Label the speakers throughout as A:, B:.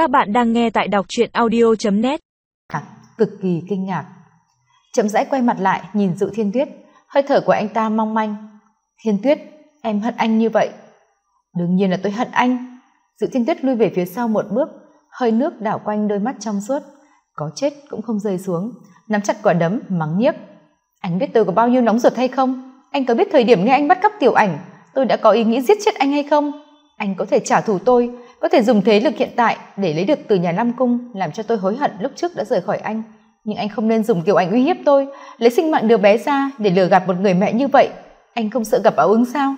A: Các bạn đang nghe tại đọc truyện audio.net
B: Cực kỳ kinh ngạc. Chậm rãi quay mặt lại nhìn dụ thiên tuyết, hơi thở của anh ta mong manh. Thiên tuyết, em hận anh như vậy. Đương nhiên là tôi hận anh. Dụ thiên tuyết lui về phía sau một bước, hơi nước đảo quanh đôi mắt trong suốt. Có chết cũng không rơi xuống, nắm chặt quả đấm, mắng nhiếc. Anh biết tôi có bao nhiêu nóng ruột hay không? Anh có biết thời điểm nghe anh bắt cóc tiểu ảnh, tôi đã có ý nghĩ giết chết anh hay không? Anh có thể trả thù tôi, có thể dùng thế lực hiện tại để lấy được từ nhà Nam Cung làm cho tôi hối hận lúc trước đã rời khỏi anh. Nhưng anh không nên dùng kiểu ảnh uy hiếp tôi, lấy sinh mạng đứa bé ra để lừa gạt một người mẹ như vậy. Anh không sợ gặp áo ứng sao?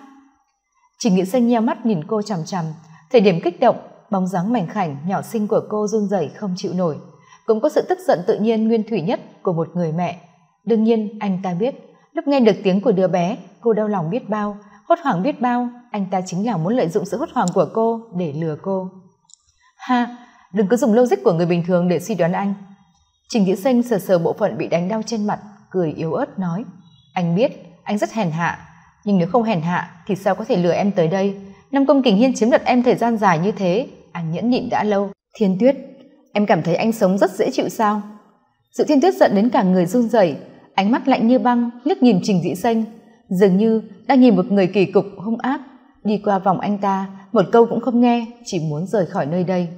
B: Trình nghĩ Xanh nheo mắt nhìn cô chằm chằm, thời điểm kích động, bóng dáng mảnh khảnh nhỏ xinh của cô run rẩy không chịu nổi. Cũng có sự tức giận tự nhiên nguyên thủy nhất của một người mẹ. Đương nhiên anh ta biết, lúc nghe được tiếng của đứa bé, cô đau lòng biết bao, hốt hoảng biết bao, anh ta chính là muốn lợi dụng sự hốt hoảng của cô để lừa cô. Ha, đừng cứ dùng logic của người bình thường để suy đoán anh. Trình dĩ xanh sờ sờ bộ phận bị đánh đau trên mặt, cười yếu ớt nói, anh biết, anh rất hèn hạ, nhưng nếu không hèn hạ thì sao có thể lừa em tới đây? Năm công kình hiên chiếm đoạt em thời gian dài như thế, anh nhẫn nhịn đã lâu. Thiên tuyết, em cảm thấy anh sống rất dễ chịu sao? Sự thiên tuyết giận đến cả người run rẩy, ánh mắt lạnh như băng, liếc nhìn trình dĩ xanh dường như đang nhìn một người kỳ cục hung ác. Đi qua vòng anh ta, một câu cũng không nghe, chỉ muốn rời khỏi nơi đây.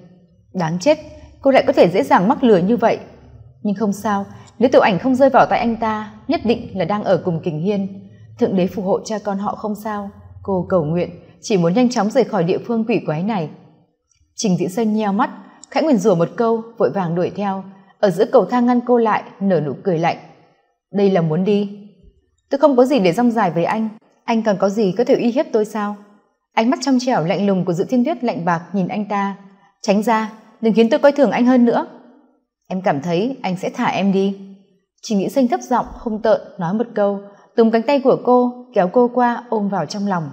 B: Đáng chết, cô lại có thể dễ dàng mắc lừa như vậy. Nhưng không sao, nếu tiểu ảnh không rơi vào tay anh ta, nhất định là đang ở cùng kình hiên. Thượng đế phù hộ cha con họ không sao. Cô cầu nguyện, chỉ muốn nhanh chóng rời khỏi địa phương quỷ quái này. Trình dĩ sơn nheo mắt, khẽ nguyền rủa một câu, vội vàng đuổi theo. Ở giữa cầu thang ngăn cô lại, nở nụ cười lạnh. Đây là muốn đi tôi không có gì để rong dài với anh. Anh còn có gì có thể uy hiếp tôi sao? Ánh mắt trong trẻo lạnh lùng của dự thiên tuyết lạnh bạc nhìn anh ta. Tránh ra, đừng khiến tôi coi thường anh hơn nữa. Em cảm thấy anh sẽ thả em đi. Chỉ nghĩ xanh thấp giọng hung tợn, nói một câu. Túm cánh tay của cô, kéo cô qua, ôm vào trong lòng.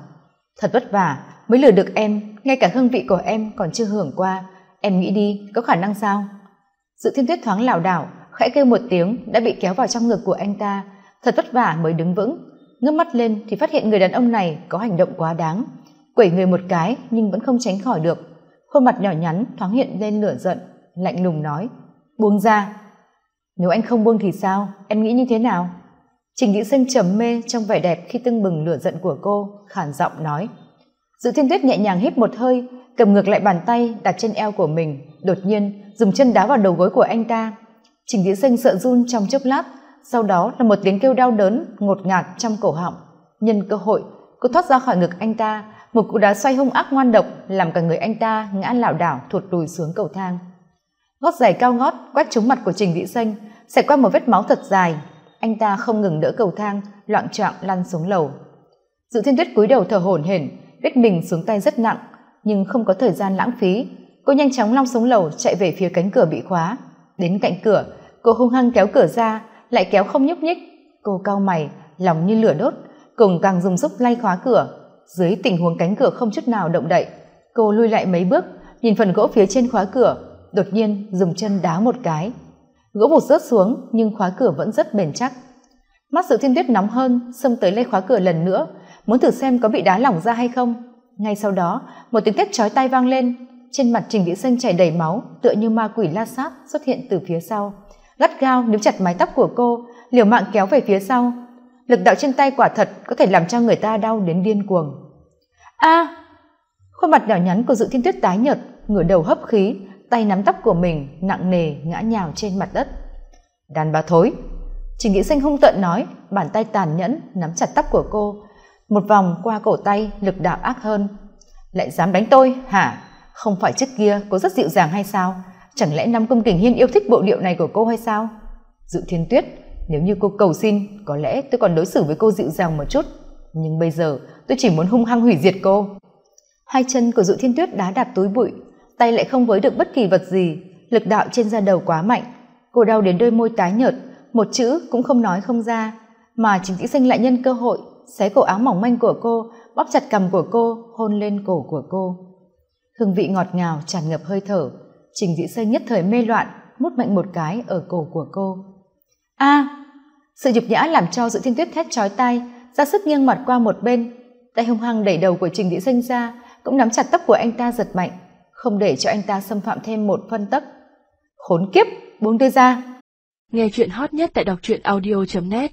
B: Thật vất vả, mới lừa được em. Ngay cả hương vị của em còn chưa hưởng qua. Em nghĩ đi, có khả năng sao? Dự thiên tuyết thoáng lảo đảo, khẽ kêu một tiếng, đã bị kéo vào trong ngực của anh ta thật vất vả mới đứng vững. Ngước mắt lên thì phát hiện người đàn ông này có hành động quá đáng. Quẩy người một cái nhưng vẫn không tránh khỏi được. Khuôn mặt nhỏ nhắn thoáng hiện lên lửa giận, lạnh lùng nói, buông ra. Nếu anh không buông thì sao? Em nghĩ như thế nào? Trình dĩ sinh trầm mê trong vẻ đẹp khi tưng bừng lửa giận của cô khản giọng nói, dự thiên tuyết nhẹ nhàng hít một hơi, cầm ngược lại bàn tay đặt trên eo của mình, đột nhiên dùng chân đá vào đầu gối của anh ta. Trình dĩ sinh sợ run trong chốc lát sau đó là một tiếng kêu đau đớn, ngột ngạt trong cổ họng. Nhân cơ hội, cô thoát ra khỏi ngực anh ta, một cú đá xoay hung ác ngoan độc làm cả người anh ta ngã lảo đảo thụt lùi xuống cầu thang. Gót giày cao ngót quét trúng mặt của trình vĩ xanh xảy qua một vết máu thật dài. Anh ta không ngừng đỡ cầu thang, loạn trọng lăn xuống lầu. Dự thiên tuyết cúi đầu thở hổn hển biết mình xuống tay rất nặng, nhưng không có thời gian lãng phí. Cô nhanh chóng long xuống lầu chạy về phía cánh cửa bị khóa. Đến cạnh cửa, cô hung hăng kéo cửa ra lại kéo không nhúc nhích. Cô cau mày, lòng như lửa đốt, cùng càng dùng sức lay khóa cửa. Dưới tình huống cánh cửa không chút nào động đậy, cô lui lại mấy bước, nhìn phần gỗ phía trên khóa cửa, đột nhiên dùng chân đá một cái. Gỗ vụt rớt xuống, nhưng khóa cửa vẫn rất bền chắc. Mắt sự thiên tuyết nóng hơn, xông tới lay khóa cửa lần nữa. Muốn thử xem có bị đá lỏng ra hay không. Ngay sau đó, một tiếng thét chói tai vang lên. Trên mặt trình vĩ xanh chảy đầy máu, tựa như ma quỷ la sát xuất hiện từ phía sau gắt gao níu chặt mái tóc của cô, liều mạng kéo về phía sau. Lực đạo trên tay quả thật có thể làm cho người ta đau đến điên cuồng. A! Khuôn mặt nhỏ nhắn của dự thiên tuyết tái nhợt, ngửa đầu hấp khí, tay nắm tóc của mình nặng nề ngã nhào trên mặt đất. Đàn bà thối! Chỉ nghĩ xanh hung tợn nói, bàn tay tàn nhẫn nắm chặt tóc của cô. Một vòng qua cổ tay, lực đạo ác hơn. Lại dám đánh tôi, hả? Không phải trước kia cô rất dịu dàng hay sao? Chẳng lẽ năm công kình hiên yêu thích bộ điệu này của cô hay sao? Dự thiên tuyết, nếu như cô cầu xin, có lẽ tôi còn đối xử với cô dịu dàng một chút. Nhưng bây giờ, tôi chỉ muốn hung hăng hủy diệt cô. Hai chân của dụ thiên tuyết đá đạp túi bụi, tay lại không với được bất kỳ vật gì. Lực đạo trên da đầu quá mạnh. Cô đau đến đôi môi tái nhợt, một chữ cũng không nói không ra. Mà chính thị Sinh lại nhân cơ hội, xé cổ áo mỏng manh của cô, bóp chặt cằm của cô, hôn lên cổ của cô. Hương vị ngọt ngào tràn ngập hơi thở trình dĩ sơn nhất thời mê loạn, mút mạnh một cái ở cổ của cô. A, sự nhục nhã làm cho dự thiên tuyết thét chói tai, ra sức nghiêng mặt qua một bên, tay hung hăng đẩy đầu của trình dĩ sơn ra, cũng nắm chặt tóc của anh ta giật mạnh, không để cho anh ta xâm phạm thêm một phân tấc. Khốn kiếp, buông tôi ra.
C: Nghe chuyện hot nhất tại đọc truyện audio net.